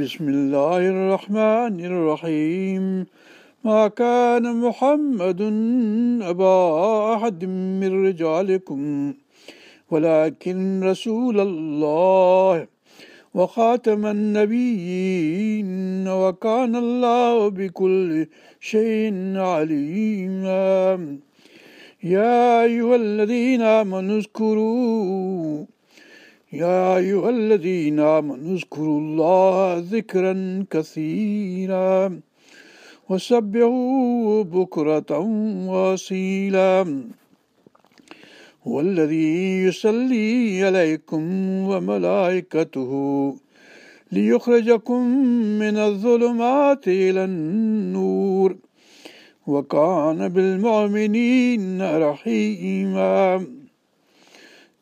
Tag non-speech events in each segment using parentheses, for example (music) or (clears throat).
بسم الله الرحمن الرحيم ما كان محمد أبا أحد من رجالكم ولكن رسول الله وخاتم النبيين وكان الله بكل شيء عليما يا أيها الذين آمنوا اذكروا يا أيها الذين آمنوا اذكروا الله ذكرا كثيرا وسبحوا بكرة وأصيلا. هو الذي يصلي عليكم وملائكته ليخرجكم من الظلمات إلى النور. وكان بالمؤمنين رحيما.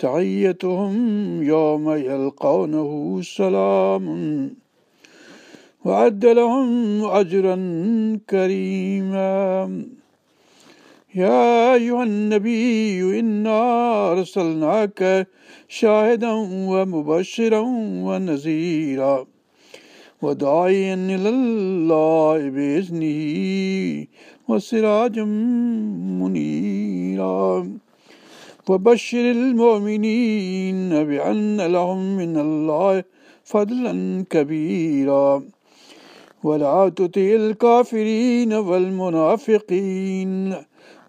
تحيتهم يوم يلقونه سلام. وعد لهم أجرا كريما. يا أيها النبي إنا أرسلناك شاهدا ومبشرا ونذيرا وداعيا إلى الله بإذنه وسراجا منيرا. وبشر المؤمنين بأن لهم من الله فضلا كبيرا ولا تطع الكافرين والمنافقين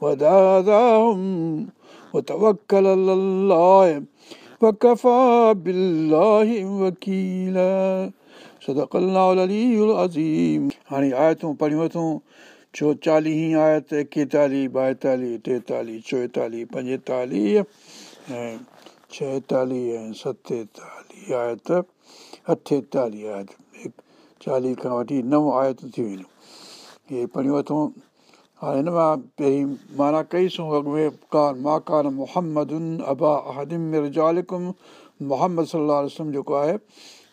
وداذاهم وتوكل على الله وكفى بالله وكيلا صدق الله العلي العظيم हाणे आयतूं पढ़ियूं اٿئون چوچاليهه آيت ايڪيتاليهه ٻائيتاليهه ٽيتاليهه چوئيتاليهه پنجيتاليهه ۽ ڇهتاليهه ۽ ستيتاليهه آيت اٺيتاليهه آيت. چاليهه کان وٺي نو آيتون ٿي ويون اهي پڙهيون اٿئون هاڻي هن مان پهرين معنيٰ ڪئيسون اڳ ۾ ڪانه مان ڪانه محمد ابا اهدم مرجالڪم محمد صلاح جيڪو آهي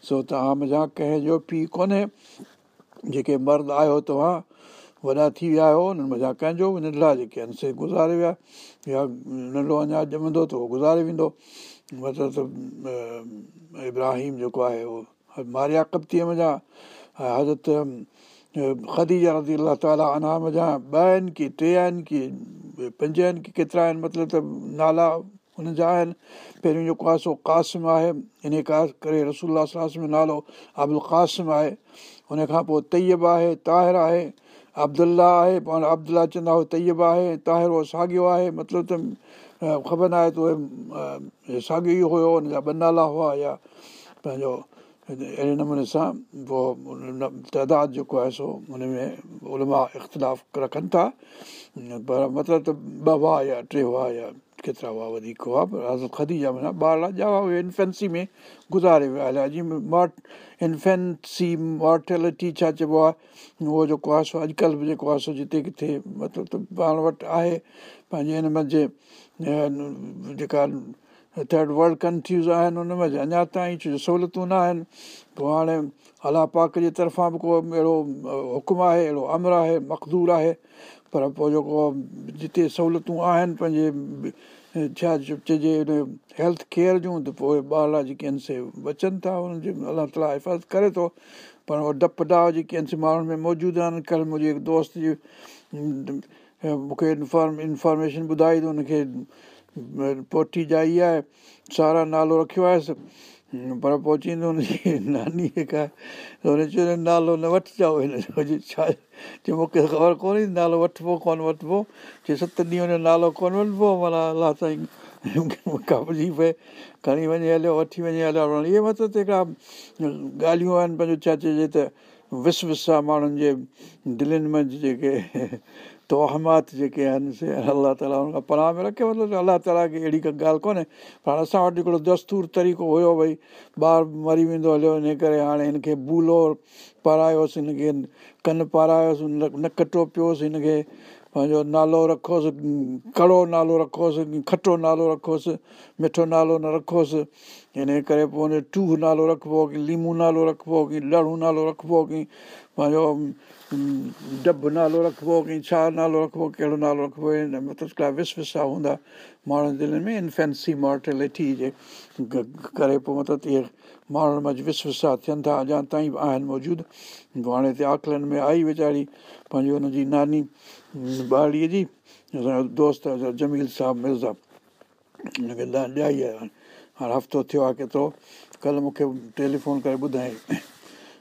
سو توهان منهنجا ڪنهن جو پيءُ ڪونهي. جيڪي مرد آهيو توهان وڏا ٿي ويا آهيو انهن مزا ڪنهن جو ننڍڙا جيڪي آهن سي گذاري ويا. يا ننڍو اڃا ڄمندو ته اهو گذاري ويندو. مطلب ابراهيم جيڪو آهي اهو ماريا ڪپتيءَ مزا حضرت خديجا رزي الله تالا انا مزا ٻه آهن ڪه ٽي آهن ڪه پنج آهن ڪه ڪيترا آهن مطلب ته نالا هنن جا آهن. پهريون جيڪو آهي سو قاسم آهي ان ڪري رسول ۾ نالو ابل قاسم آهي. هن کان پوءِ تييب آهي طاهر آهي ابدلا آهي پاڻ ابدلا چوندا هئا تييب آهي طاهر اهو ساڳيو آهي مطلب ته خبر نه آهي ته اهي ساڳيو ئي هيو هن جا ٻه نالا هئا يا پنهنجو اهڙي نموني سان پوءِ تعداد جيڪو آهي سو هن ۾ علماء اختلاف رکن ٿا. پر مطلب ته ٻه هئا يا ٽي هئا يا ڪيترا هئا وڌيڪ هئا پر حضرت کديجا معنيٰ ٻار ڄاوا اهي انفينسي ۾ گذاري ويا هليا جيئن مارٽ انفينسي مارٽيلٽي ڇا چئبو آهي اهو جيڪو آهي سو اڄڪلهه به جيڪو آهي سو جتي ڪٿي مطلب ته پاڻ وٽ آهي پنهنجي هن منجهه جيڪا ٿرڊ ورلڊ ڪنٽريز آهن ان ۾ اڃا تائين ڇو جو سهوليتون نه آهن. پوءِ هاڻي الله پاڪ جي طرفان به ڪو اهڙو حڪم آهي اهڙو امر آهي مقدور آهي. پر پوءِ جيڪو جتي سهوليتون آهن پنهنجي ڇا چئجي هيلٿ ڪيئر جون ته پوءِ ٻار جيڪي آهن سي بچن ٿا هنن جي الله تالا حفاظت ڪري ٿو. پر اهو ڊپ ڊاهه جيڪي آهن سي ماڻهن ۾ موجود آهن. ڪلهه منهنجي هڪ دوست جي مون کي انفارم انفارميشن ٻڌائي ته هن کي پوٽي ڄائي آهي سارا نالو رکيو آهيس پر پوءِ چئيندو هن جي ناني جيڪا هن چيو نالو نه وٺجائو هن ڇا چيو مون کي خبر ڪونهي نالو وٺبو ڪونه وٺبو چئي ست ڏينهن هن نالو ڪونه وٺبو معنيٰ الله سائين ڪپجي پئي کڻي وڃي هليو وٺي وڃي هليو اهي مطلب هڪڙا ڳالهيون آهن پنهنجو ڇا چئجي ته وس وس آهي ماڻهن جي دلن منجهه جيڪي توهمات جيڪي آهن سي الله تالا هن کان پناهه ۾ رکي. مطلب الله تالا کي اهڙي ڪا ڳالهه ڪونهي. پر اسان وٽ هڪڙو دستور طريقو هيو ڀئي ٻار مري ويندو هليو ان ڪري هاڻي هن کي بولو پارايوس هن کي ڪن پارايوس نڪ ٽوپيوس هن کي. پنهنجو نالو رکوس ڪڙو نالو رکوس کٽو نالو رکوس مٺو نالو نه رکوس. ان ڪري پوءِ هن ٽوهه نالو رکبو ڪه ليمو نالو رکبو ڪه ڏاڙهون نالو رکبو ڪه پنهنجو ڊب نالو رکبو ڪه ڇا نالو رکبو ڪهڙو نالو رکبو مطلب هڪڙا وس وسا هوندا ماڻهن دلن ۾ انفينسي مارٽيلٽي جي ڪري پوءِ مطلب اهي ماڻهن وس وسا ٿين ٿا اڃا تائين به آهن موجود هاڻي هتي آڪلن ۾ آئي ويچاري پنهنجي هن جي ناني ٻاريءَ جي اسان جو دوست جميل صاحب مرزا هن کي ڏيائي آهي هاڻي هفتو ٿيو آهي ڪيترو ڪلهه مون کي ٽيليفون ڪري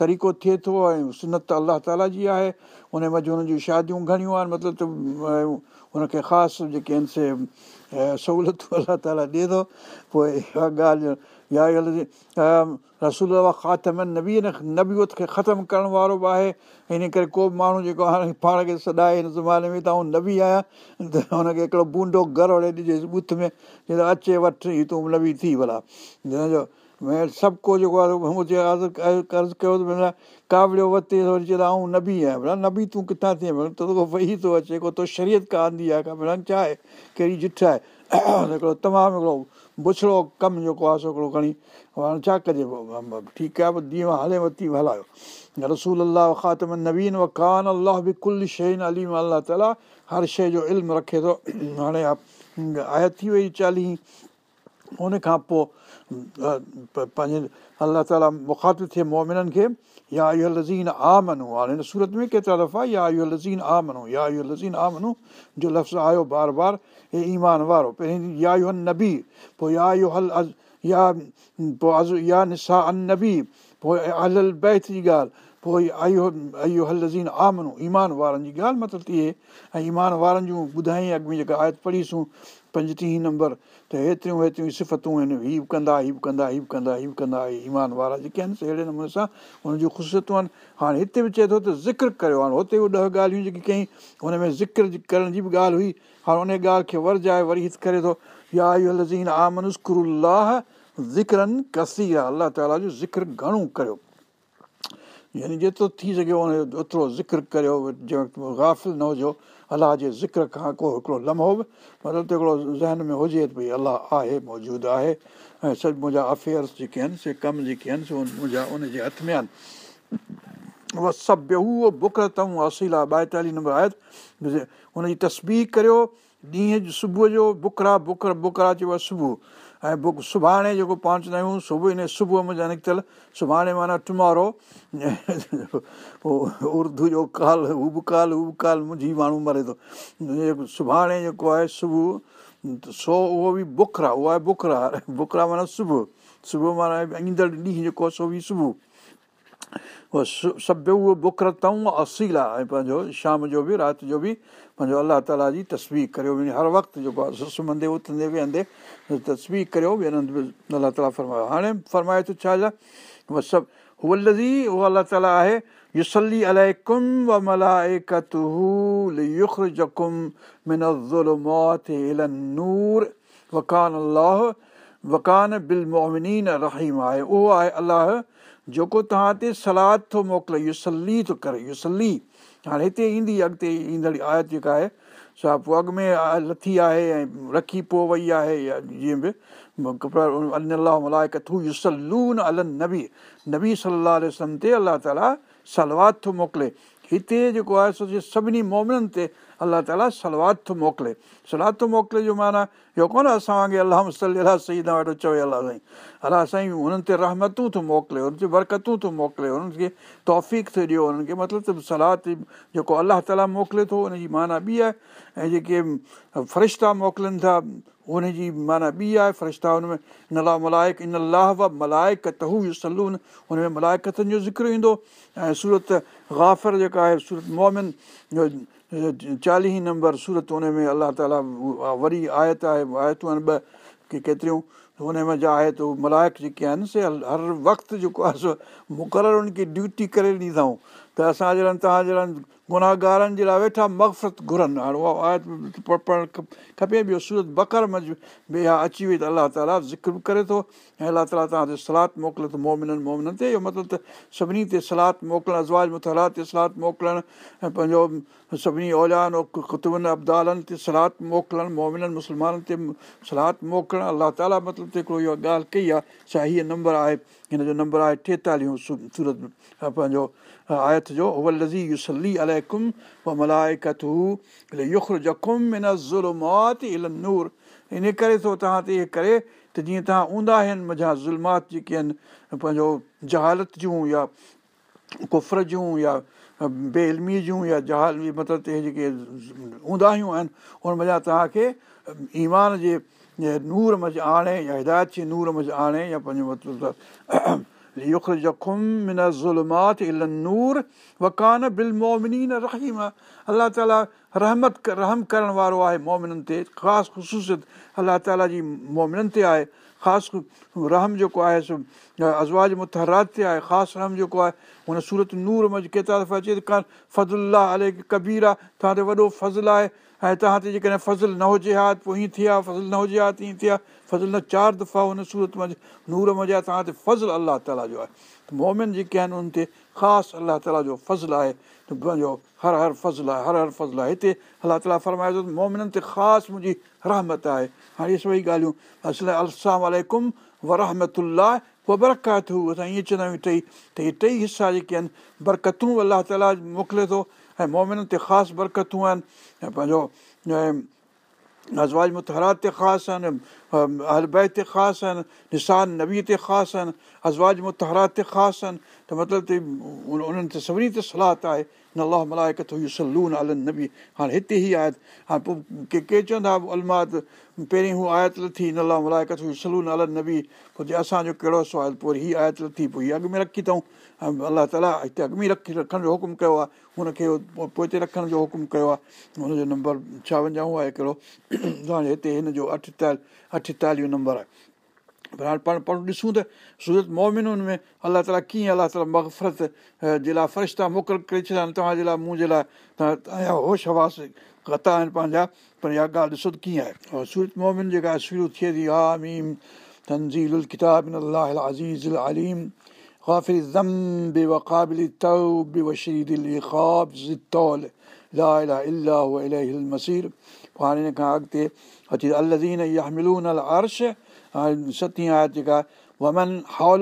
طريقو ٿئي ٿو ۽ سنت الله تالا جي آهي. ان هنن جون شاديون گهڻيون آهن مطلب ته هن کي خاص جيڪي آهن سي سهوليتون (laughs) الله تالا ڏئي ٿو. پوءِ اها ڳالهه يا رسول خاتم نبي نبيئت کي ختم ڪرڻ وارو به آهي. ان ڪري ڪو به ماڻهو جيڪو هاڻي پاڻ کي سڏائي هن زماني ۾ ته آئون نبي آهيان. ته هن کي هڪڙو بونڊو گهر ڏجيس ٻٿ ۾ اچي وٺ تون نبي ٿي ڀلا. هن جو سڀ ڪو جيڪو آهي قرض ڪيو ڪاوڙيو ورتي وري چئي آئون نبي آهيان نبي تون ڪٿان ڀيڻ ته ويهي ٿو اچي ڪو تو شرييت آندي آهي ڇا آهي ڪهڙي ڏٺ آهي هڪڙو تمام هڪڙو بڇڙو ڪم جيڪو آهي سو هڪڙو کڻي هاڻي ڇا ڪجي ٺيڪ آهي ڏينهن هلي ورتي هلايو رسول الله خاتم نوين وڪان الله به ڪل شيءِ اليم الله تالا هر شيءِ جو علم رکي ٿو هاڻي (clears throat) آيت ٿي وئي چاليهه هن کان پوءِ پنهنجي الله تالا مکاتب ٿئي مومنن کي يا اهو لزين آمنو هاڻي هن سورت ۾ ڪيترا دفعا يا اهو لزين آمنو يا اهو لزين آمنو جو لفظ آيو بار بار هي ايمان وارو پهرين يا اهو نبي پوءِ يا اهو هل يا پوءِ از يا نسا ان نبي پوءِ ال بيت جي ڳالهه پوءِ اهو اهو هل لزين آمنو ايمان وارن جي ڳالهه مطلب ٿئي ۽ ايمان وارن جون ٻڌائي اڳ ۾ جيڪا آيت پڙهيسون پنجٽيهه نمبر ته هيتريون هيتريون صفتون آهن هيءَ به ڪندا هيءَ به ڪندا هيءَ به ڪندا هيءَ به ڪندا ايمان وارا جيڪي آهن اهڙي نموني سان هن جون خشيتون آهن. هاڻي هتي به چئي ٿو ته ذڪر ڪريو. هتي به ڏهه ڳالهيون جيڪي ڪئي هن ۾ ذڪر ڪرڻ جي به ڳالهه هئي. هاڻي ان ڳالهه کي ورجائي وري هتي ڪري ٿو يا اهو لزين آمنسڪرلاهه زڪرن ڪسير. آهي الله تالا جو ذڪر گهڻو ڪريو. يعني جيترو ٿي سگهي ان اوترو ذڪر ڪريو جنهن گافل نه هجو الله جي ذڪر کان ڪو هڪڙو لمحو به مطلب هڪڙو ذهن ۾ هجي ته ڀئي الله آهي موجود آهي. ۽ سڀ منهنجا افييرس جيڪي آهن سي ڪم جيڪي آهن سي منهنجا ان جي هٿ ۾ آهن. اها سڀ بک اٿئون اسيل ٻائيتاليهه نمبر آهي هن جي تسبير ڪريو. ڏينهن صبح جو بکرا بکر بکرا چئبو آهي صبح ۽ بک سڀاڻي جيڪو پاڻ چوندا آهيون صبح ان صبح منهنجا نڪتل. سڀاڻي معنيٰ ٽمارو (laughs) اردو جو ڪال هو به ڪال هو به ڪال منهنجي ماڻهو مري ٿو. سڀاڻي جيڪو آهي صبح سو اهو به بکرا اهو آهي بکرا. بکرا معنيٰ صبح. صبح معنيٰ ايندڙ ڏينهن جيڪو آهي سو به صبح سڀ اهو بکرتئون اسيل آهي ۽ پنهنجو شام جو به رات جو به پنهنجو الله تالا جي تصوير ڪريو هر وقت جيڪو آهي سمهندي اٿندي ويهندي تصوير هاڻي فرمائي ٿو ڇا اهو آهي الله جيڪو توهان تي سلاد ٿو موڪلي يسلي ٿو ڪري يسلي هاڻي هتي ايندي اڳتي ايندڙ آيت جيڪا آهي سا پوءِ اڳ ۾ لٿي آهي ۽ رکي پوءِ وئي آهي يا جيئن به يسلون ال نبي. نبي صلاح تي الله تالا صلوات ٿو موڪلي. هتي جيڪو آهي سو سڀني مومنن تي الله تالا صلوات ٿو موڪلي سلاد ٿو موڪلي جو معنيٰ اهو ڪونه اسان وانگر الله سل الله صحيح نه وٽ چئو الله سائين الله سائين هنن تي رهمتون ٿو موڪلي هنن تي برڪتون ٿو موڪلي هنن کي توف ٿو ڏيو هنن کي مطلب ته سلاد جيڪو الله تالا موڪلي ٿو هن جي معنيٰ ٻي آهي ۽ جيڪي فرشتا موڪلن ٿا هن جي معنيٰ ٻي آهي فرشتا هن ۾ ان الله ملائڪ ان الله هو سيلون هن ۾ ملائڪتن جو ذڪر ايندو ۽ سورت گافر جيڪا آهي سورت مومن چاليهه نمبر سورت هن ۾ الله تالا وري آيت آهي آيتون آهن ٻه ڪه ڪيتريون هن ۾ جا آيت ملائڪ جيڪي آهن سي هر وقت جيڪو آهي سو مقرر ان کي ڊيوٽي ڪري ڏيندا ته اسان جهڙن توهان جهڙن گناهگارن جي لاءِ ويٺا مفرت گهرن هاڻي اها آيت پڙهڻ کپي ٻيو سورت بڪر مج به ها اچي وئي ته الله تالا ذڪر به ڪري ٿو ۽ الله تالا توهان تي سلاد موڪلي ٿو مومنن مومنن تي اهو مطلب ته سڀني تي سلاد موڪلڻ ازواج متلاد تي سلاد موڪلڻ ۽ پنهنجو سڀني اولان ختبن ابدالن تي سلاد موڪلڻ مومنن مسلمانن تي سلاد موڪلڻ الله تالا مطلب ته هڪڙو اها ڳالهه ڪئي آهي ڇا هيءَ نمبر آهي هن جو نمبر آهي ٽيتاليهه سورت پنهنجو آيت جو لزي ان ڪري ٿو توهان تي اهي ڪري ته جيئن توهان اوندا آهن منهنجا ظلمات جيڪي آهن پنهنجو جهالت جون يا ڪفر جون يا بيئلمي جون يا جهال مطلب تي جيڪي اونداهيون آهن ان مزا توهان کي ايمان جي نور مز آڻي يا هدايت جي نور مز آڻي يا پنهنجو مطلب रहीम अलाह ताला रहमत रहम करण वारो आहे मोमिननि ते ख़ासि ख़ुशूसियत अलाह ताला जी मोमिननि ते आहे خاص رحم جيڪو آهي سو ازواج متهرات تي آهي خاص رحم جيڪو آهي هن سورت نور ۾ ڪيترا دفعا اچي ڪانه فزلا الي ڪبير آهي توهان تي وڏو فضل آهي ۽ توهان تي جيڪڏهن فضل نه هجي ها پوءِ هيئن ٿي آهي فضل نه هجي ها ته ائين ٿي آهي فضل نه چار دفعا هن سورت ۾ نور مزا توهان تي فضل الله تالا جو آهي. مومن جيڪي آهن ان تي خاص الله تالا جو فضل آهي ته پنهنجو هر هر فضل آهي هر هر فضل آهي. هتي الله تالا فرمائي ٿو مومنن تي خاص منهنجي رحمت آهي هاڻي اهي سڀئي ڳالهيون الڪم ورهمت اها برڪات اسان ائين چوندا آهيون ٽئي ته اهي ٽئي حصا جيڪي آهن برڪتون الله تالا موڪلي ٿو ۽ مومنن تي خاص برڪتون آهن ۽ پنهنجو نزواج متهرات تي خاص آهن اهلبي تي خاص آهن نسان نبي تي خاص آهن ازواج متهرات تي خاص آهن ته مطلب ته انهن تي سڀني تي سلاهت آهي نه الله ملائڪت هئي سيلون الن نبي هاڻي هتي ئي آيت هاڻي پوءِ ڪي ڪي چوندا المات پهرين هو آيت لٿي نه الله هئي سيلون الن نبي پوءِ جي اسان جو ڪهڙو سوال پوءِ هيءَ آيت لٿي پوءِ هيءَ اڳ ۾ رکي اٿئون ۽ الله تالا هتي اڳ ۾ رکي رکڻ جو حڪم ڪيو آهي هن کي پوءِ هتي رکڻ جو حڪم ڪيو آهي هن جو نمبر ڇاونجاهه آهي توهان جي هتي هن جو اٺيتاليهه अठेतालीह नंबर आहे पर हाणे पाण पाण ॾिसूं त सूरत मोमिनुनि में अलाह ताला कीअं अलाह ताला मगफ़रत जे लाइ फ़रिश्ता मोकिल करे छॾिया आहिनि तव्हांजे लाइ मुंहिंजे लाइ तव्हां तव्हांजा होश हवास कता आहिनि पंहिंजा पर इहा ॻाल्हि ॾिसो त कीअं आहे सूरत मोमिन जेका शुरू थिए थी हा मीम तंज़ील किताब अलाह अज़ीज़ अलीम غافل الذنب وقابل التوب وشديد العقاب ذي الطول لا اله الا هو اليه المصير पोइ हाणे हिन खां अॻिते اچي ته يهملون ال عرش ستين ستي جيڪا ومن هاءُ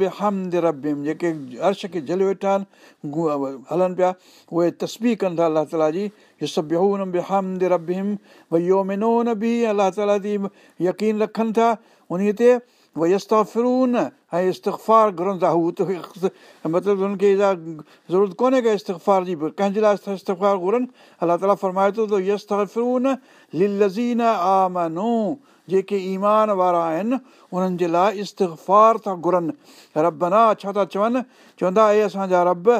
به حمد سڀ جيڪي عرش کي جهلي ويٺا آهن هلن پيا اهي تسبي ڪن ٿا الله تالا جي اهو سڀم يومنو نه به الله تالا جي يقين رکن ٿا ان تي ڀئي استفرون ۽ استفار گهرن ٿا هو ته مطلب هن کي اها ضرورت ڪونهي ڪا استفار جي به ڪنهن جي لاءِ استفار گهرن الله تالا فرمائي ٿو للزين آمنو جيڪي ايمان وارا آهن انهن جي لاءِ استفار ٿا گهرن ربنا ڇا ٿا چون چوندا هي اسان جا رب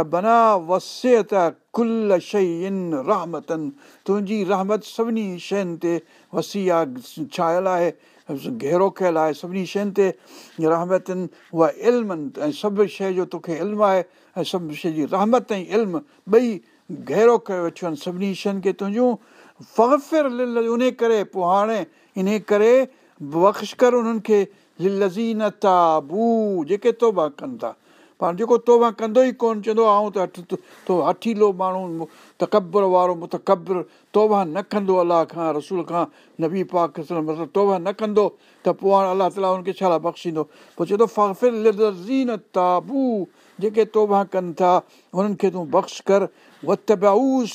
ربنا وسيت ڪل شيءِ رهمتن تنهنجي رحمت سڀني شين تي وسي آهي ڇايل آهي گهيرو ڪيل آهي سڀني شين تي رهمتن اها المن ۽ سڀ شيءِ جو توکي علم آهي ۽ سڀ شيءِ جي رحمت ۽ علم ٻئي گهيرو ڪيو ويٺيون آهن سڀني شين کي تنهنجون. ڦر ان ڪري پوءِ هاڻي ان ڪري بخش ڪر انهن کي. لزين تابو جيڪي توبا ڪن ٿا پاڻ جيڪو توبا ڪندو ئي ڪونه چوندو آئون ته هٺ تو هٺيلو ماڻهو تڪبر وارو متڪبر توبا نه ڪندو الله کان رسول کان نبي پاڪ مطلب توبا نه ڪندو ته پوءِ هاڻي الله تالا هن کي ڇا بخشيندو؟ پوءِ تابو جيڪي توبا ڪن ٿا هنن کي تون بخش ڪر وت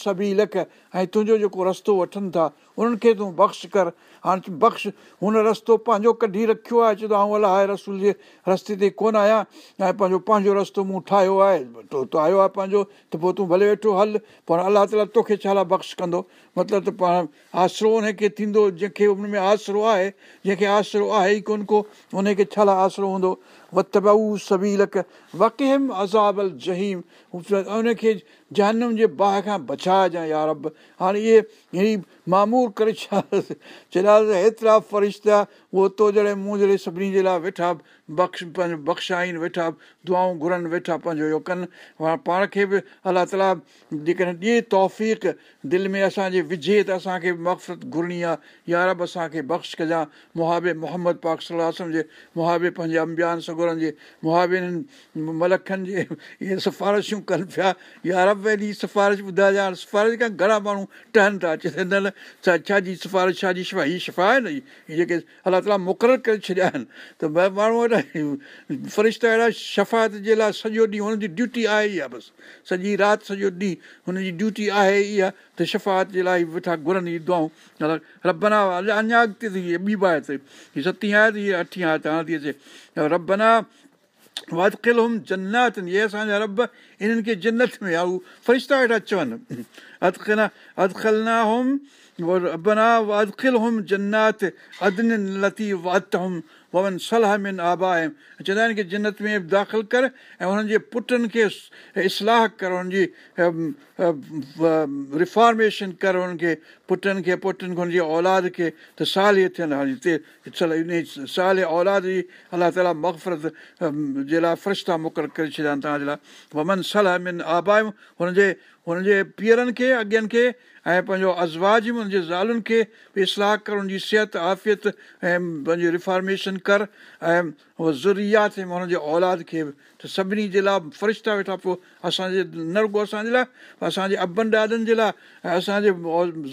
سڀي لک ۽ تنهنجو جيڪو رستو وٺن ٿا انهن کي تون بخش ڪر هاڻي بخش هن رستو پنهنجو ڪڍي رکيو آهي چوندو آئون الله رسول جي رستي تي ڪونه آهيان ۽ پنهنجو پنهنجو رستو مون ٺاهيو آهي تو آيو آهي پنهنجو ته پوءِ تون ڀلي ويٺو هل پر الله تالا توکي ڇا بخش ڪندو مطلب ته پاڻ آسرو هن کي ٿيندو جنهن کي هن ۾ آسرو آهي جنهن کي آسرو آهي ئي ڪونه ڪو هن کي ڇا آسرو هوندو؟ وت بهو سبيل وڪيم ازابل جهيم. ان کي جنم جي باهه کان بچائجانئ يار رب. هاڻي اهي اهڙي مامور ڪري ڇا چئس هيترا فرشتا اهو تو جهڙي مون جهڙي سڀني جي لاءِ ويٺا بخش پنهنجو بخشائن ويٺا دعائون گهرن ويٺا پنهنجو اهو ڪن. پاڻ کي به الله تالا جيڪڏهن ڏئي توف دل ۾ اسان جي وجهي ته اسان کي مقفرت گهرڻي آهي. يا رب اسان کي بخش ڪجان. مهابي محمد پاڪ صلاح جي مهابي پنهنجي امبيان سگرن جي مهابين ملکن جي اهي سفارشون ڪن پيا. يا رب ايڏي سفارش ٻڌائجان هاڻي سفارش کان گهڻا ماڻهو ٽهن ٿا. اچي نه ڇا ڇا جي سفارش ڇا جي شفا هيءَ شفا آهي نه؟ هيءَ جيڪي الله تالا مقرر ڪري ڇڏيا آهن. ته ماڻهو اهڙا فرشتا اهڙا شفات جي لاءِ سڄو ڏينهن هن جي ڊيوٽي آهي اها بس. سڄي رات سڄو ڏينهن هن جي ڊيوٽي آهي اها ته شفات جي لاءِ ويٺا گهرن هيءَ دعائون ربنا اڃا اڳتي ٿي ٻي باهه تي هيءَ اٺي اچي ربنا اسان جا رب انهن کي جنت ۾ آهي هو فرشتا ويٺا چون وون صلاح من آبا چوندا آهن ڪه جنت ۾ داخل ڪر ۽ هنن جي پٽن کي اصلاح ڪر هن جي رفارميشن ڪر هنن کي پٽن کي پٽن کي هن جي اولاد کي ته سال اهي ٿين هتي ان سال اولاد جي الله تالا مقفرت جي لاءِ فرشتا مقرر ڪري ڇڏيا آهن توهان جي لاءِ ومن صلاح من آبا هن جي هن جي پيئرن کي اڳين کي ۽ پنهنجو ازواج به هن جي زالن کي اصلاح ڪر هن جي صحت آفيت ۽ پنهنجي رفارميشن ڪر ۽ اهو زريات هن جي اولاد کي به ته سڀني جي لاءِ فرشتا ويٺا پوءِ اسان جي نه رڳو اسان جي لاءِ اسان جي ابن ڏاڏن جي لاءِ اسان جي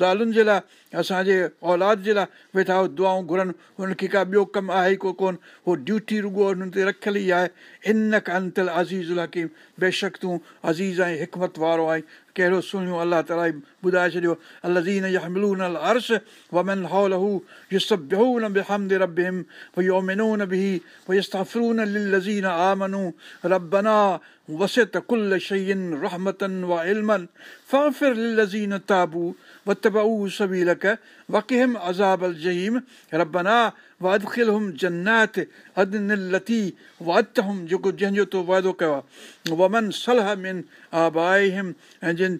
زالن جي لاءِ اسان جي اولاد جي لاءِ ويٺا دعائون گهرن هن کي ڪا ٻيو ڪم آهي ڪو ڪونه اهو ڊيوٽي رڳو هنن تي رکيل ئي آهي. ان ڪ انتل عزيز حڪيم بيشڪ تون عزيز ۽ حڪمت وارو آهين. ڪهڙو سهڻو الله تالا ٻڌائي ڇڏيو الزين يهملون ال عرش ومن هولهو يسبهون بهمد ربهم ويمنون بيهي للزين آمنو ربنا وست ڪل شيئن رهمتن و المن فافر للزين تابو وتبئو سبيلڪ وڪهم عذاب ال جهيم ربنا وادکلهم جنات ادن لتي واتهم جيڪو جنهن جو تو واعدو ڪيو آهي ومن سله من آباهم ۽ جن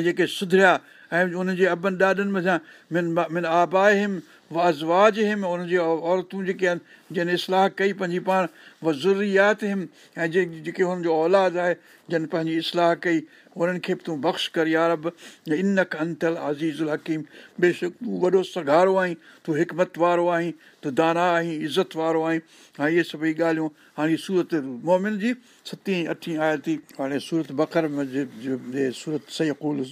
۽۽ ان جي ابن ڏاڏن مٿان آباهم وازواج هم ان جي عورتون جيڪي آهن جن اصلاح ڪئي پنهنجي پاڻ و زريات هم ۽ جي جيڪي هن جو اولاد آهي جن پنهنجي اصلاح ڪئي انهن کي به تون بخش ڪر يارب ان انتل ازيزل حڪيم. بيشڪ تون وڏو سگهارو آهين تون حڪمت وارو آهين تون دانا آهين عزت وارو آهين. ها اهي سڀئي ڳالهيون هاڻي سورت مومن جي ستين اٺين آيا ٿي هاڻي سورت بڪر ۾ سورت سيڪل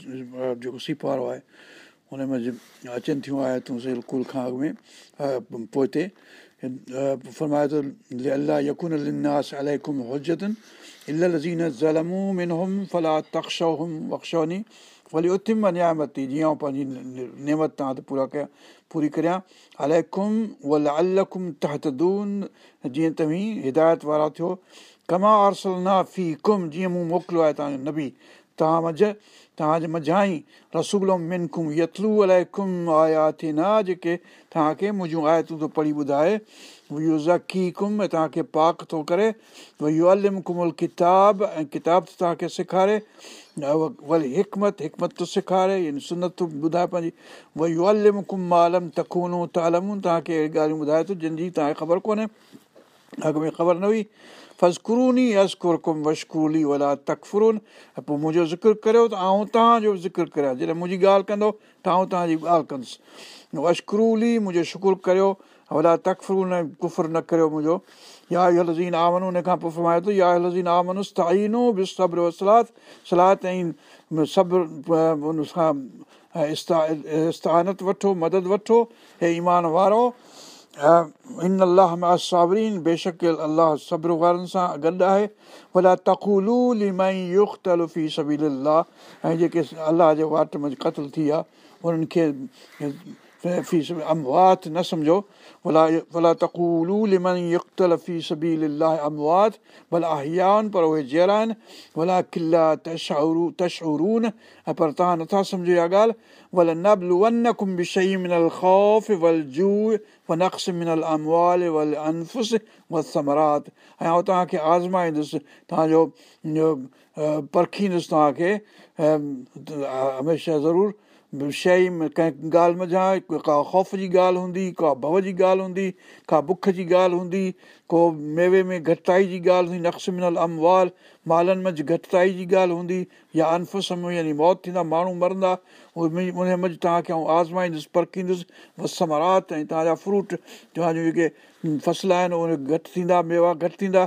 جيڪو سيپ وارو آهي هن ۾ اچن ٿيون آيتون سيڪل کان اڳ ۾ پوءِ هتي فرمائي ٿو الله يڪن لناس الڪم هجتن الزين زلمو منهم ڦلا تخشهم بخشوني ولي اٿم نيامتي جيئن آئون پنهنجي نيمت توهان تي پورا ڪيان پوري ڪريان الڪم ول الڪم تهتدون جيئن توهين هدايت وارا ٿيو ڪما ارسلنا في ڪم جيئن مون موڪليو آهي توهان جو نبي توهان منجهه توهان جي منجهان ئي رسول منڪم يٿلو الڪم آيا ٿي توهان کي منهنجون آيتون ٿو پڙهي ٻڌائي. زڪي ڪم ۽ توهان کي پاڪ ٿو ڪري. اهو الم ڪمل ڪتاب ۽ ڪتاب توهان کي سيکاري. وري حڪمت حڪمت ٿو سيکاري سنت ٻڌائي پنهنجي. اهو الم ڪم عالم تکونون تالمون توهان کي اهڙي ڳالهيون ٻڌائي ٿو جن جي توهان کي خبر ڪونهي. اڳ ۾ خبر نه هئي فزڪروني اسڪر ڪم وشڪرلي ولا تڪفرون پوءِ منهنجو ذڪر ڪريو ته آئون توهان جو ذڪر ڪريان جڏهن منهنجي ڳالهه ڪندو ته آئون توهان جي ڳالهه ڪندس وشڪرولي منهنجو شڪر ڪريو وڏا تڪفرون ۽ ڪفر نه ڪريو منهنجو يا لزين آمنو هن کان پوءِ فرمائي ٿو يا لزين آمنس تائينو به صبر سلاد سلاد ۽ صبر هن سان استانت وٺو مدد وٺو هي ايمان وارو ان الله ۾ ساورين بيشڪ الله صبر وارن سان گڏ آهي ڀلا تڪولو لمائي يک تلفي سبيل الله ۽ جيڪي الله جي واٽ ۾ قتل ٿي آهي انهن کي پر توهان نٿا سمجهو اها ڳالهه ڀلا آزمائيندس توهان جو پرکيندس توهان کي هميشه ضرور شيءِ ۾ ڪنهن ڳالهه مجهان ڪا خوف جي ڳالهه هوندي ڪا ڀو جي ڳالهه هوندي ڪا بک جي ڳالهه هوندي ڪو ميوي ۾ گهٽتائي جي ڳالهه هوندي نڪش منل اموال مالن ۾ گهٽتائي جي ڳالهه هوندي يا انفس ۾ يعني موت ٿيندا ماڻهو مرندا ان منجهه توهان کي آئون آزمائيندس پرکيندس وسمرات ۽ توهان جا فروٽ توهان جو جيڪي فصل آهن اهي گهٽ ٿيندا ميوا گهٽ ٿيندا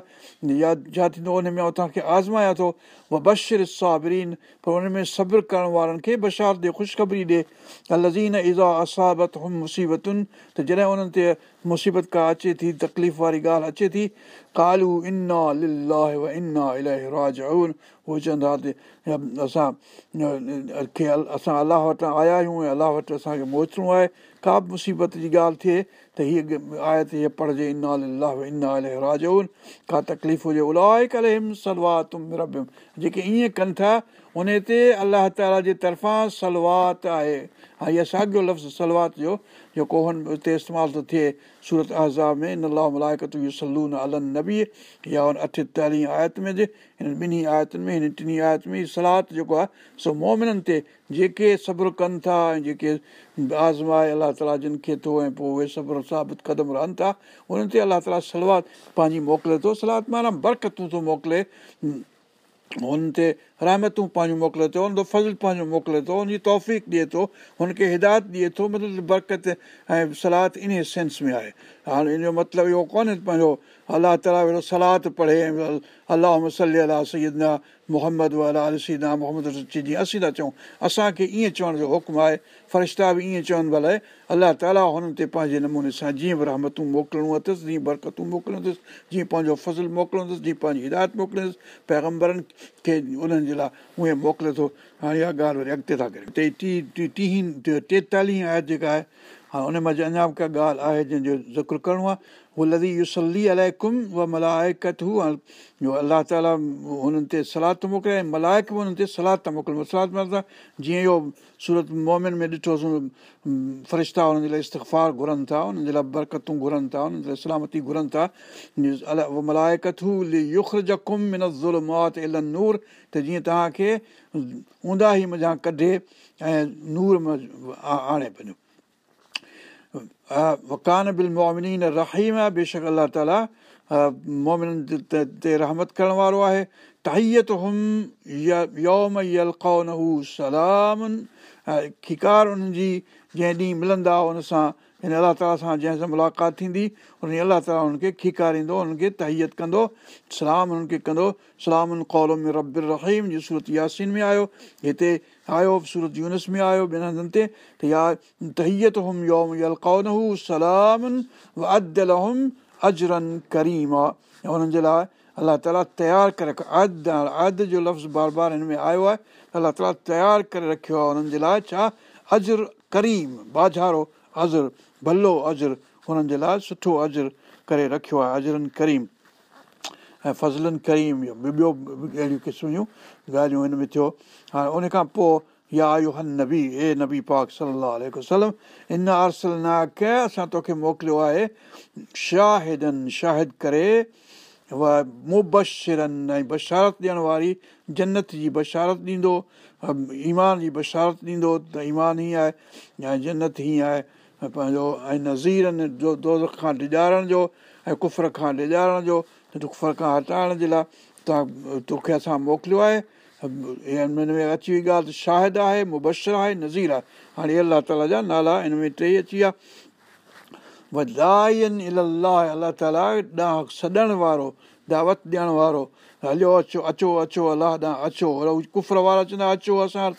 يا ڇا ٿيندو ان ۾ توهان کي آزمايان ٿو اها بشر سابرين پر ان ۾ صبر ڪرڻ وارن کي بشار ڏي خوشخبري ڏي لزين ازا اسابت هم مصيبتن ته جڏهن انهن تي مصيبت ڪا اچي ٿي تڪليف واري ڳالهه اچي ٿي. ڪالو انا اهي چوندا اسان کي اسان الله وٽان آيا آهيون ۽ الله وٽ اسان کي موچڻو آهي. ڪا به مصيبت جي ڳالهه ٿئي ته هيءَ آهي ته تڪليف هجي الائي ڪري هم سلوا تم رب جيڪي ائين ڪن ٿا ان تي الله تالا جي طرفان صلوات آهي. اها ساڳيو لفظ صلوات جو جيڪو هن اتي استعمال ٿو ٿئي سورت عذاب ۾ ان ملائڪت اهو سيلون نبي يا هن اٺيتاليهه آيت ۾ جي هن ٻنهي آيتن ۾ هن ٽنهي آيت ۾ سلاد جيڪو آهي سو مومنن تي جيڪي صبر ڪن ٿا ۽ جيڪي آزمائي الله تالا جن کي ٿو ۽ پوءِ اهي صبر ثابت قدم رهن ٿا انهن تي الله تالا صلوات پنهنجي موڪلي ٿو سلاد معنيٰ برڪتون ٿو موڪلي هن تي رهمتون پنهنجو موڪلي ٿو هن فضل پنهنجو موڪلي ٿو هن جي توف ڏئي ٿو هن کي هدايت ڏئي ٿو مطلب برڪت ۽ سلاد ان سينس ۾ آهي. هاڻي ان جو مطلب اهو ڪونهي پنهنجو الله تالا سلاد پڙهي الله مسل الا سيدنا محمد الا سيدا محمد جيئن اسين ٿا چئون اسان کي ائين چوڻ جو حڪم آهي فرشتا به ائين چون ڀلي الله تالا هنن تي پنهنجي نموني سان جيئن به رهمتون موڪلڻو اٿس جيئن برڪتون موڪلڻو اٿس جيئن پنهنجو فضل موڪلڻو اٿس جيئن پنهنجي هدايت موڪليندس پيگمبرن کي انهن جي لاءِ اهي موڪلي ٿو. هاڻي اها ڳالهه وري اڳتي ٿا ڪريون. ٽي ٽيهه ٽيتاليهه آيت جيڪا آهي ها ان منجهه اڃا به ڪا ڳالهه آهي جنهن جو ذڪر ڪرڻو آهي اهو لدي اهو سلي الائي ڪم اها هو جو الله تالا هنن تي سلاد ٿو موڪلي ۽ ملائڪ به هنن تي سلاد ٿا موڪلن سلاد مطلب جيئن اهو سورت مومن ۾ ڏٺوسين فرشتا هنن جي لاءِ استفار گهرن ٿا هنن جي لاءِ برڪتون گهرن ٿا هنن جي لاءِ سلامتي گهرن ٿا. هو ال نور ته جيئن توهان کي اوندا ئي مزا ڪڍي ۽ نور آڻي پنهنجو وڪان بل مومن رهيم آهي بيشڪ الله تالا مومنن تي رحمت ڪرڻ وارو آهي تهيت هم يوم يلقون هو سلام کڪار انهن جي جنهن ڏينهن ملندا ان سان هن الله تالا سان جنهن سان ملاقات ٿيندي ان الله تالا هنن کي کيڪاريندو هنن کي ڪندو سلام هنن کي ڪندو سلام ڪول ۾ ربر رهيم جي سورت ياسين ۾ آيو هتي آيو سورت يونس ۾ آيو ٻن هنڌن تي ته يا تهيت هم يوم يلڪون هو سلام عدل هم اجرن ڪريم آهي هنن جي لاءِ الله تالا تيار ڪري اد اد جو لفظ بار بار هن ۾ آيو آهي الله تالا تيار ڪري رکيو آهي هنن جي لاءِ ڇا اجر ڪريم بازارو ازر ڀلو ازر هنن جي لاءِ سٺو ازر ڪري رکيو آهي اجرن ڪريم ۽ فزلن ڪريم ٻيو اهڙيون قسم جون ڳالهيون هن ۾ ٿيو. هاڻي ان کان پوءِ يا آيو هن نبي اي نبي پاڪ صلاح وسلم ان ارسل نه ڪنهن اسان توکي موڪليو آهي شاهدن شاهد ڪري مبشرن ۽ بشارت ڏيڻ واري جنت جي بشارت ڏيندو ايمان جي بشارت ڏيندو ته ايمان ئي آهي ۽ جنت ئي آهي. پنهنجو ۽ نزيرن جو دوز کان ڊڄارڻ جو ۽ ڪفر کان ڊڄارڻ جو ڪفر کان هٽائڻ جي لاءِ توهان توکي اسان موڪليو آهي هن ۾ اچي وئي ڳالهه ته شاهد آهي مبشر آهي نذير آهي هاڻي الله تالا جا نالا هن ۾ ٽي اچي ويا الله تالا ڏانهن سڏڻ وارو دعوت ڏيڻ وارو هليو اچو اچو اچو الله ڏانهن اچو ڪفر وارا چوندا اچو اسان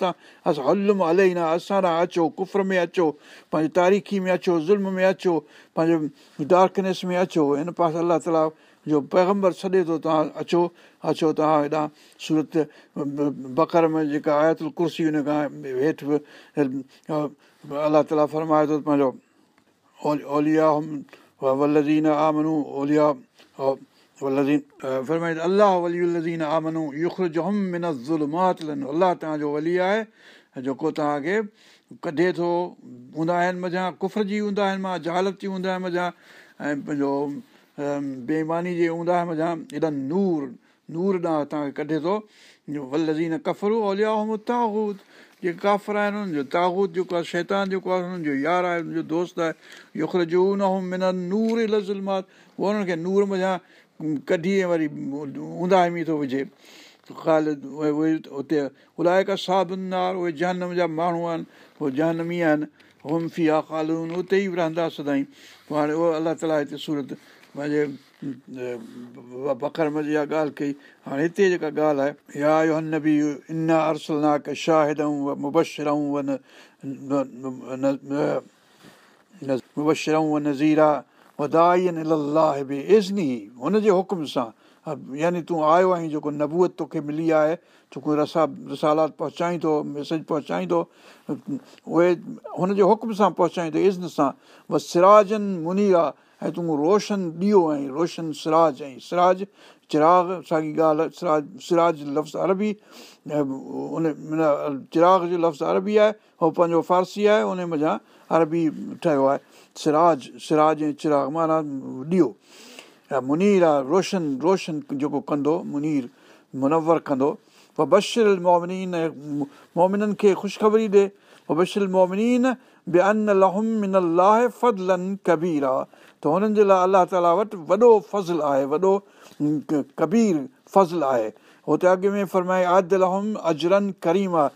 اسان هلم هلي نه اسان ڏانهن اچو ڪفر ۾ اچو پنهنجي تاريخي ۾ اچو ظلم ۾ اچو پنهنجو ڊارڪنيس ۾ اچو هن پاسي الله تالا جو پيگمبر سڏي ٿو توهان اچو اچو توهان هيڏان سورت بڪر ۾ جيڪا آيتل ڪرسي هن کان هيٺ به الله تالا فرمائي ٿو پنهنجو اوليا آمنو اوليا فرمائي الله ولين آمنو يخ جو الله توهان جو ولي آهي جيڪو توهان کي ڪڍي ٿو هوندا آهن مزا ڪفر جي هوندا آهن مان جهالت هوندا آهن مزا ۽ پنهنجو بي ايماني جي مزا هيڏا نور نور ڏانهن توهان کي ڪڍي ٿو. ولزين اوليا تاهوت جيڪي ڪافر آهن هنن جو تابوت جيڪو آهي شيطان جيڪو آهي هنن جو يار آهي هنن جو دوست آهي. يکر کي نور مڃان ڪڍي ۽ وري اونداهمي ٿو وجهي. اتي الائي ڪا سابنار اهي جهنم جا ماڻهو آهن. اهي جهنمي آهن. هومفي آهي خالون اتي ئي رهندا سدائين. پوءِ هاڻي اهو الله تالا هتي سورت پنهنجي بڪر اها ڳالهه ڪئي. هاڻي هتي جيڪا ڳالهه آهي حڪم سان يعني تون آيو آهين جيڪو نبوئت توکي ملي آهي ڇو ڪه رسا رسالات پهچائيندو ميسيج پهچائيندو اهي هن جي حڪم سان پهچائيندو ازن سان. سراجن مني آهي ۽ تون روشن ڏيئو ۽ روشن سراج ۽ سراج چراغ ساڳي ڳالهه سراج سراج لفظ عربي ان چراغ جو لفظ عربي آهي اهو پنهنجو فارسي آهي ان مزا عربي ٺهيو آهي سراج سراج ۽ چراغ معنيٰ ڏيئو منير آهي روشن روشن جيڪو ڪندو منير منور ڪندو پوءِ بشر مومنين مومنن کي خوشخبري آهي ته هنن جي لاءِ الله تالا وٽ وڏو فضل آهي وڏو ڪبير فضل آهي. هتي اڳي ۾ فرمائي آد لهم اجرن ڪريم آهي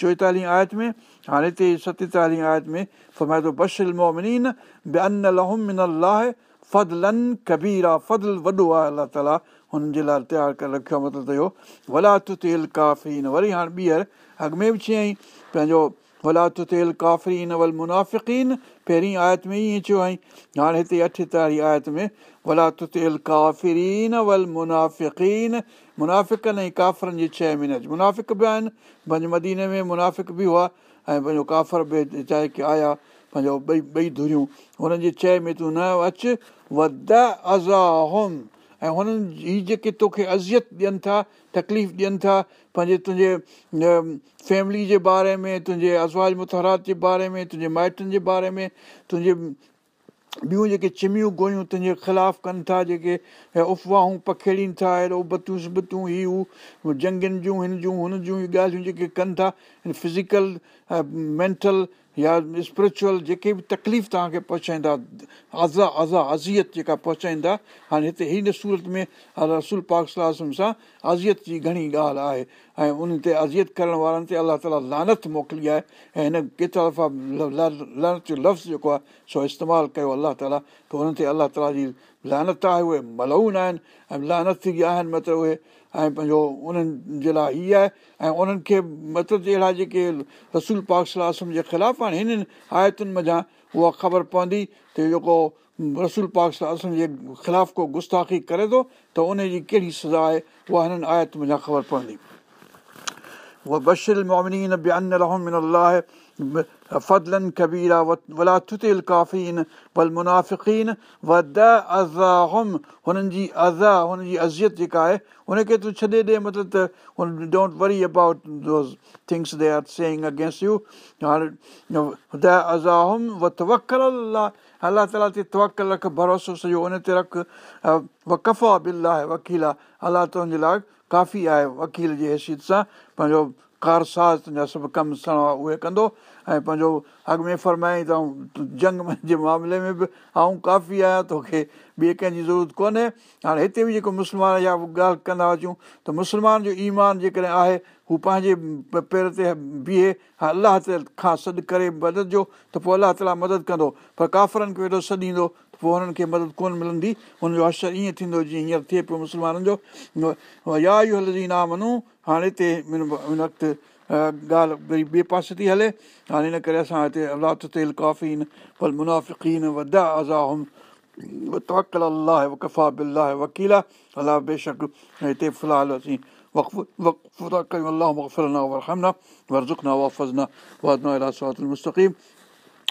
چوئيتاليهه آيت ۾ هاڻي هتي ستيتاليهه آيت ۾ فرمائي ٿو بشر مومنين به ان لهم من لاهي فزلن ڪبير. آهي فضل وڏو آهي الله تالا هنن جي لاءِ تيار ڪري رکيو مطلب اهو ولا تيل ڪافرين. وري هاڻي ٻيهر اڳ ۾ به چيئين پنهنجو ولا تيل ڪافرين ول منافڪين پهرين آيت ۾ ائين چيو آئي هاڻي هتي اٺيتاليهه آيت ۾ ولا تيل ڪافرين ول منافڪين منافڪن ۽ ڪافرن جي ڇهه مهيني منافڪ به آهن پنهنجي مديني ۾ منافڪ به هئا ۽ پنهنجو ڪافر به چاهي ڪه آيا پنهنجو ٻئي ٻئي ڌريون هنن جي چئي ۾ تون نه اچ هوم ۽ هنن هيءَ جيڪي توکي اذيت ڏين ٿا تڪليف ڏين ٿا پنهنجي تنهنجي فيملي جي باري ۾ تنهنجي ازواج متهرات جي باري ۾ تنهنجي مائٽن جي باري ۾ تنهنجي ٻيون جيڪي چميون گويون تنهنجي خلاف ڪن ٿا جيڪي افواهون پکيڙين ٿا اهڙو بتون سبتون هي هو جنگين جون هن جون هن جون ڳالهيون جيڪي ڪن ٿا فزيڪل مينٽل يا سپرچئل جيڪي به تڪليف توهان کي پهچائيندا ازا ازا اذيت جيڪا پهچائيندا هاڻي هتي هن سورت ۾ رسول پاڪ صلاح سان اذيت جي گهڻي ڳالهه آهي ۽ ان تي اذيت ڪرڻ وارن تي الله تالا لعنت موڪلي آهي. ۽ هن ڪيترا دفعا لعنت جو لفظ جيڪو آهي سو استعمال ڪيو الله تالا ته هن تي الله تالا جي لعنت آهي اهي ملون آهن. ۽ لعنت ٿي آهن مطلب اهي ۽ پنهنجو انهن جي لاءِ هيءَ آهي. ۽ انهن کي مطلب اهڙا جيڪي رسول پاڪ صلاح جي خلاف آهن هنن آيتن مزا اها خبر پوندي ته جيڪو رسول پاڪ صلاح جي خلاف ڪو گستاکي ڪري ٿو ته ان جي ڪهڙي سزا آهي اها هنن آيت مزا خبر پوندي اذيت جيڪا آهي هن کي تون ڇڏي ڏي مطلب ته الله تالا تي رک تي بل وڪيل آهي الله لاءِ ڪافي آهي وڪيل جي حيثيت سان. پنهنجو ڪارساز تنهنجا سڀ ڪم سڻا اهي ڪندو. ۽ پنهنجو اڳ ۾ فرمائين ته جنگ جي معاملي ۾ به آئون ڪافي آهيان توکي ٻئي ڪنهن جي ضرورت ڪونهي. هاڻي هتي به جيڪو مسلمان يا ڳالهه ڪندا اچون ته مسلمان جو ايمان جيڪڏهن آهي هو پنهنجي پير تي بيهي الله تي کان سڏ ڪري مدد جو ته پوءِ الله تالا مدد ڪندو. پر ڪافرن کي ويٺو سڏيندو पोइ हुननि खे मदद कोन मिलंदी हुनजो अशर ईअं थींदो जीअं हींअर थिए पियो मुस्लमाननि जो या इहो हलंदी ना मञूं हाणे हिते हिन वक़्तु ॻाल्हि वरी ॿिए पासे थी हले हाणे हिन करे असां हिते अलाह तेल काफ़ीन पल मुनाफ़िकीन वदा अज़ाहुम तवकल अलाह वकफ़ा बिल्लाह वकील अलाह बेशक हिते फ़िलहालु असीं वक़फ़ वक़फ़ था कयूं अलाह मग़फ़रना वरहमना वरज़ुकना वाफ़ज़ना वादना इला सिरात المستقيم